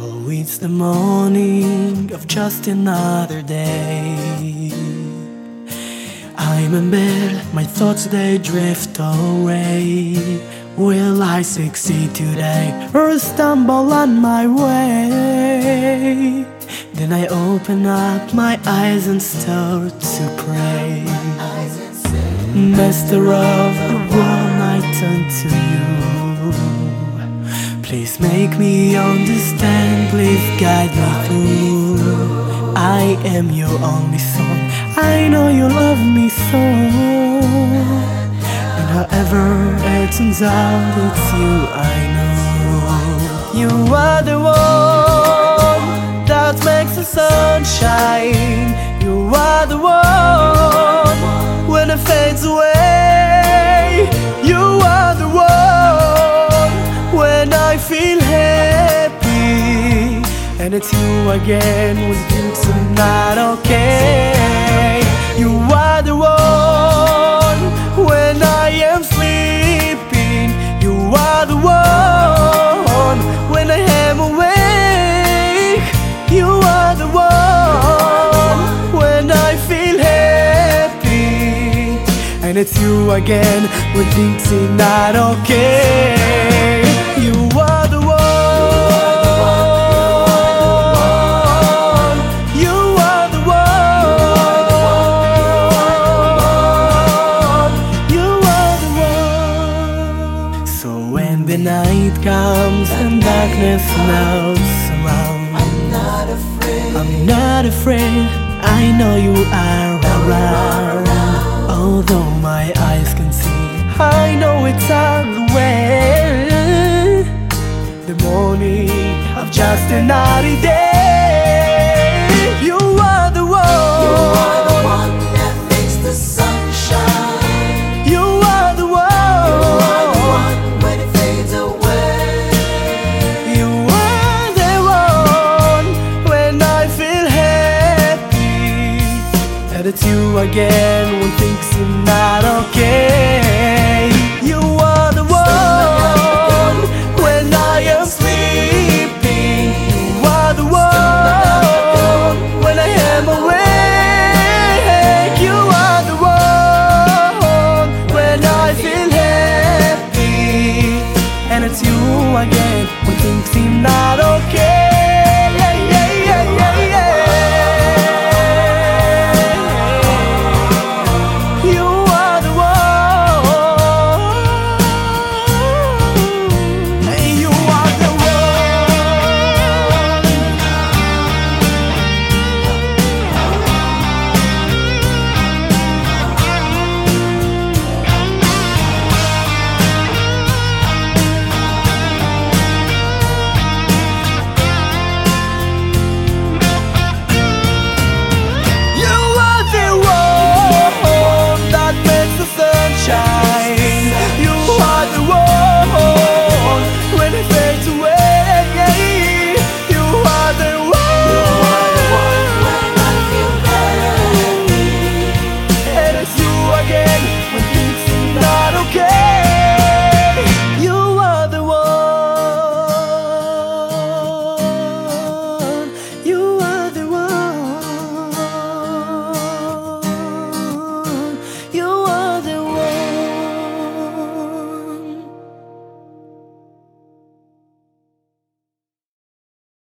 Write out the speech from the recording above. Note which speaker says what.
Speaker 1: Oh, it's the morning of just another day. I'm in bed, my thoughts they drift away. Will I succeed today or stumble on my way? Then I open up my eyes and start to pray. Master of the world, I turn to you. Please make me understand, please guide me through. I am your only son, I know you love me so. And however it turns out, it's you I know. You are the one it's you again when things are not okay. You are the one when I am sleeping. You are the one when I am awake. You are the one when I feel happy. And it's you again when things are not okay. The night comes and darkness now
Speaker 2: I'm not afraid.
Speaker 1: I'm not afraid. I know you are around. Although my eyes can see, I know it's on the way. The morning of just another day. it's you again
Speaker 2: when things seem
Speaker 1: not
Speaker 2: okay. You are the one when
Speaker 1: I am sleeping.
Speaker 2: You are the
Speaker 1: one
Speaker 2: when I am awake.
Speaker 1: You are the one when I feel happy. And it's you again when things seem not okay. again.